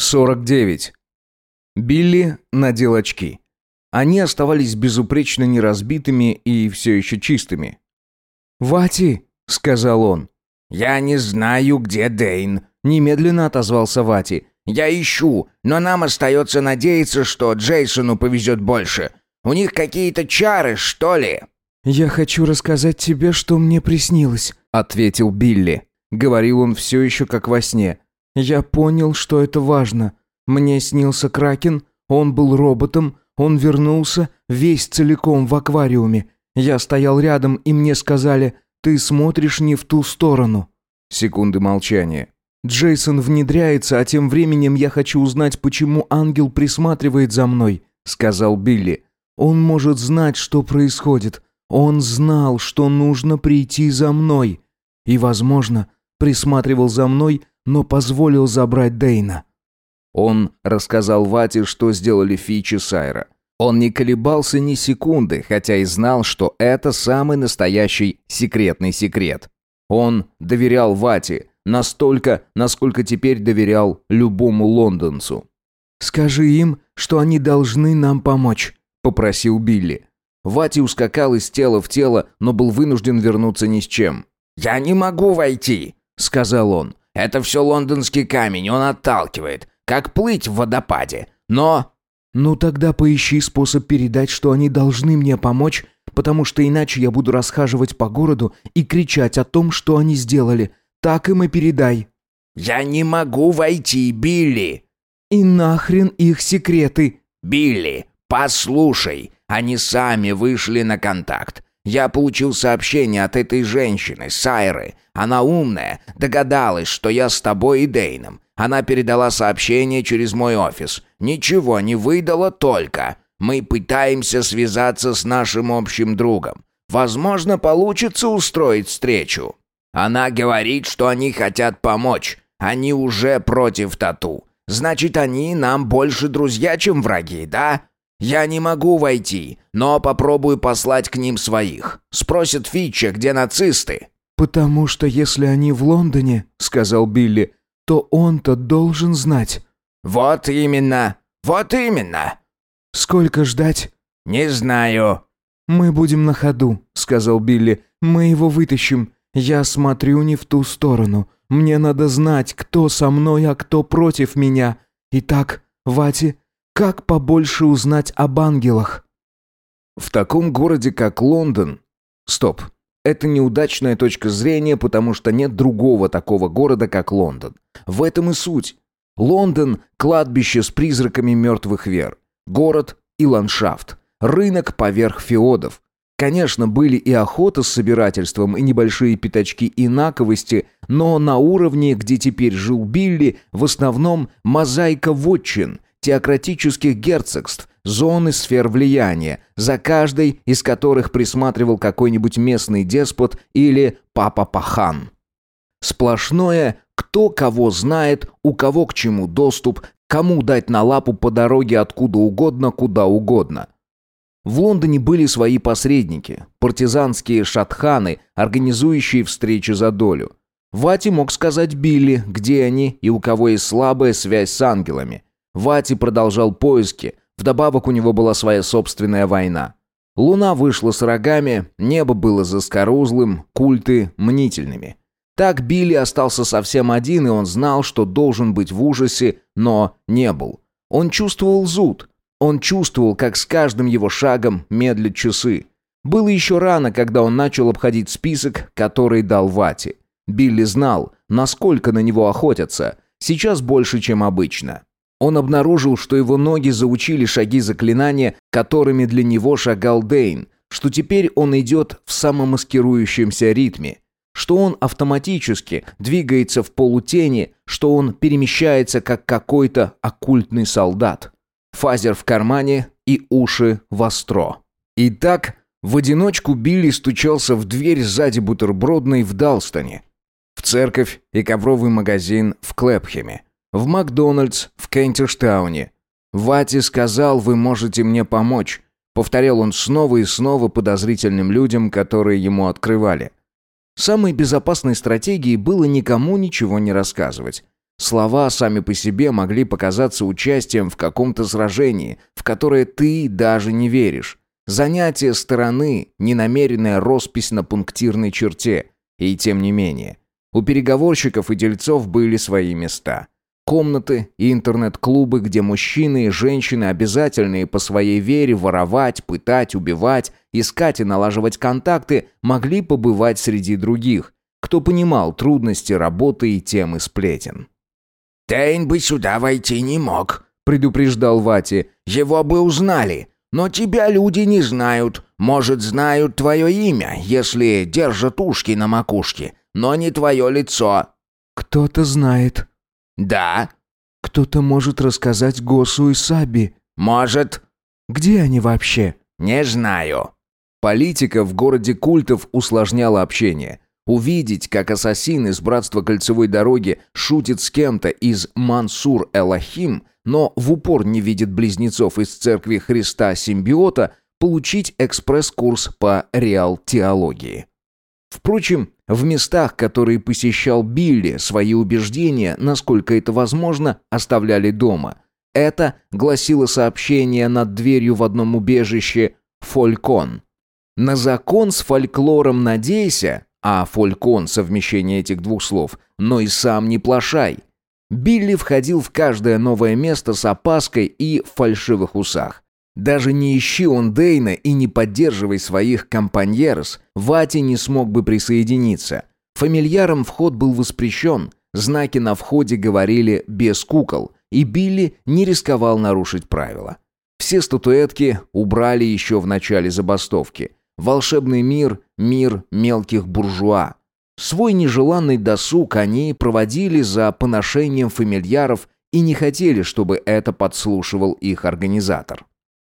49. Билли надел очки. Они оставались безупречно неразбитыми и все еще чистыми. «Вати!» — сказал он. «Я не знаю, где Дейн», — немедленно отозвался Вати. «Я ищу, но нам остается надеяться, что Джейсону повезет больше. У них какие-то чары, что ли?» «Я хочу рассказать тебе, что мне приснилось», — ответил Билли. Говорил он все еще как во сне. Я понял, что это важно. Мне снился Кракен, он был роботом, он вернулся весь целиком в аквариуме. Я стоял рядом, и мне сказали, ты смотришь не в ту сторону. Секунды молчания. Джейсон внедряется, а тем временем я хочу узнать, почему ангел присматривает за мной, сказал Билли. Он может знать, что происходит. Он знал, что нужно прийти за мной. И, возможно, присматривал за мной, но позволил забрать Дейна. Он рассказал Вате, что сделали Фич и Сайра. Он не колебался ни секунды, хотя и знал, что это самый настоящий секретный секрет. Он доверял Вате настолько, насколько теперь доверял любому лондонцу. «Скажи им, что они должны нам помочь», — попросил Билли. Вати ускакал из тела в тело, но был вынужден вернуться ни с чем. «Я не могу войти», — сказал он. Это все лондонский камень, он отталкивает, как плыть в водопаде. Но...» «Ну тогда поищи способ передать, что они должны мне помочь, потому что иначе я буду расхаживать по городу и кричать о том, что они сделали. Так им и передай». «Я не могу войти, Билли!» «И нахрен их секреты!» «Билли, послушай, они сами вышли на контакт. Я получил сообщение от этой женщины, Сайры. Она умная, догадалась, что я с тобой и Дейном. Она передала сообщение через мой офис. Ничего не выдала только. Мы пытаемся связаться с нашим общим другом. Возможно, получится устроить встречу. Она говорит, что они хотят помочь. Они уже против тату. Значит, они нам больше друзья, чем враги, да? «Я не могу войти, но попробую послать к ним своих. Спросят Фитча, где нацисты». «Потому что если они в Лондоне, — сказал Билли, — то он-то должен знать». «Вот именно, вот именно». «Сколько ждать?» «Не знаю». «Мы будем на ходу», — сказал Билли. «Мы его вытащим. Я смотрю не в ту сторону. Мне надо знать, кто со мной, а кто против меня. Итак, Вати, как побольше узнать об ангелах? В таком городе, как Лондон... Стоп. Это неудачная точка зрения, потому что нет другого такого города, как Лондон. В этом и суть. Лондон – кладбище с призраками мертвых вер. Город и ландшафт. Рынок поверх феодов. Конечно, были и охота с собирательством, и небольшие пятачки инаковости, но на уровне, где теперь жил Билли, в основном мозаика вотчин – теократических герцогств, зоны сфер влияния, за каждой из которых присматривал какой-нибудь местный деспот или папа-пахан. Сплошное «кто кого знает, у кого к чему доступ, кому дать на лапу по дороге откуда угодно, куда угодно». В Лондоне были свои посредники, партизанские шатханы, организующие встречи за долю. Вати мог сказать Билли, где они и у кого есть слабая связь с ангелами. Вати продолжал поиски, вдобавок у него была своя собственная война. Луна вышла с рогами, небо было заскорузлым, культы мнительными. Так Билли остался совсем один, и он знал, что должен быть в ужасе, но не был. Он чувствовал зуд. Он чувствовал, как с каждым его шагом медлят часы. Было еще рано, когда он начал обходить список, который дал Вати. Билли знал, насколько на него охотятся. Сейчас больше, чем обычно. Он обнаружил, что его ноги заучили шаги заклинания, которыми для него шагал Дейн, что теперь он идет в самомаскирующемся ритме, что он автоматически двигается в полутени, что он перемещается как какой-то оккультный солдат. Фазер в кармане и уши востро. Итак, в одиночку Билли стучался в дверь сзади бутербродной в Далстоне, в церковь и ковровый магазин в Клэпхеме, в Макдональдс в Кентиштауне. Вати сказал, вы можете мне помочь. Повторял он снова и снова подозрительным людям, которые ему открывали. Самой безопасной стратегией было никому ничего не рассказывать. Слова сами по себе могли показаться участием в каком-то сражении, в которое ты даже не веришь. Занятие стороны, ненамеренная роспись на пунктирной черте. И тем не менее. У переговорщиков и дельцов были свои места. Комнаты и интернет-клубы, где мужчины и женщины, обязательные по своей вере воровать, пытать, убивать, искать и налаживать контакты, могли побывать среди других, кто понимал трудности работы и темы сплетен. «Тейн бы сюда войти не мог», — предупреждал Вати. «Его бы узнали. Но тебя люди не знают. Может, знают твое имя, если держат ушки на макушке, но не твое лицо». «Кто-то знает». «Да». «Кто-то может рассказать Госу и Саби». «Может». «Где они вообще?» «Не знаю». Политика в городе культов усложняла общение. Увидеть, как ассасин из Братства Кольцевой Дороги шутит с кем-то из Мансур-Элахим – но в упор не видит близнецов из Церкви Христа Симбиота, получить экспресс-курс по реал-теологии. Впрочем, в местах, которые посещал Билли, свои убеждения, насколько это возможно, оставляли дома. Это гласило сообщение над дверью в одном убежище «Фолькон». На закон с фольклором надейся, а фолькон – совмещение этих двух слов, но и сам не плашай. Билли входил в каждое новое место с опаской и в фальшивых усах. Даже не ищи он Дейна и не поддерживай своих компаньерос, Вати не смог бы присоединиться. Фамильярам вход был воспрещен, знаки на входе говорили «без кукол», и Билли не рисковал нарушить правила. Все статуэтки убрали еще в начале забастовки. Волшебный мир – мир мелких буржуа. Свой нежеланный досуг они проводили за поношением фамильяров и не хотели, чтобы это подслушивал их организатор.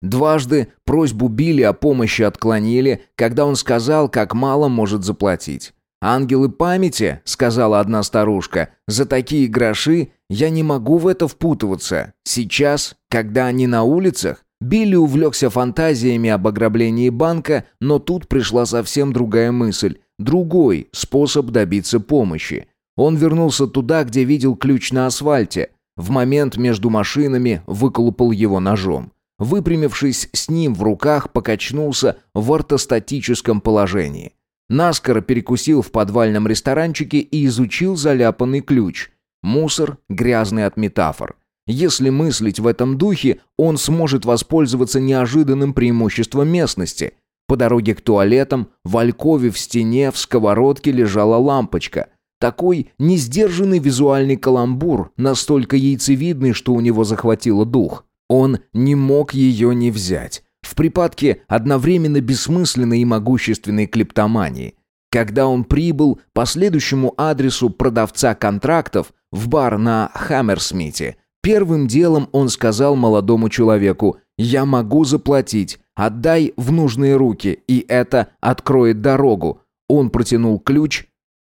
Дважды просьбу Билли о помощи отклонили, когда он сказал, как мало может заплатить. «Ангелы памяти», — сказала одна старушка, — «за такие гроши я не могу в это впутываться. Сейчас, когда они на улицах...» Билли увлекся фантазиями об ограблении банка, но тут пришла совсем другая мысль другой способ добиться помощи. Он вернулся туда, где видел ключ на асфальте. В момент между машинами выколупал его ножом. Выпрямившись с ним в руках, покачнулся в ортостатическом положении. Наскоро перекусил в подвальном ресторанчике и изучил заляпанный ключ. Мусор, грязный от метафор. Если мыслить в этом духе, он сможет воспользоваться неожиданным преимуществом местности. По дороге к туалетам, в алькове в стене в сковородке лежала лампочка. Такой несдержанный визуальный каламбур, настолько яйцевидный, что у него захватило дух. Он не мог ее не взять. В припадке одновременно бессмысленной и могущественной клептомании. Когда он прибыл по следующему адресу продавца контрактов в бар на Хаммерсмите, первым делом он сказал молодому человеку «Я могу заплатить, Отдай в нужные руки, и это откроет дорогу. Он протянул ключ,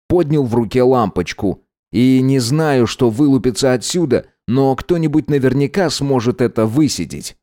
поднял в руке лампочку. И не знаю, что вылупится отсюда, но кто-нибудь наверняка сможет это высидеть.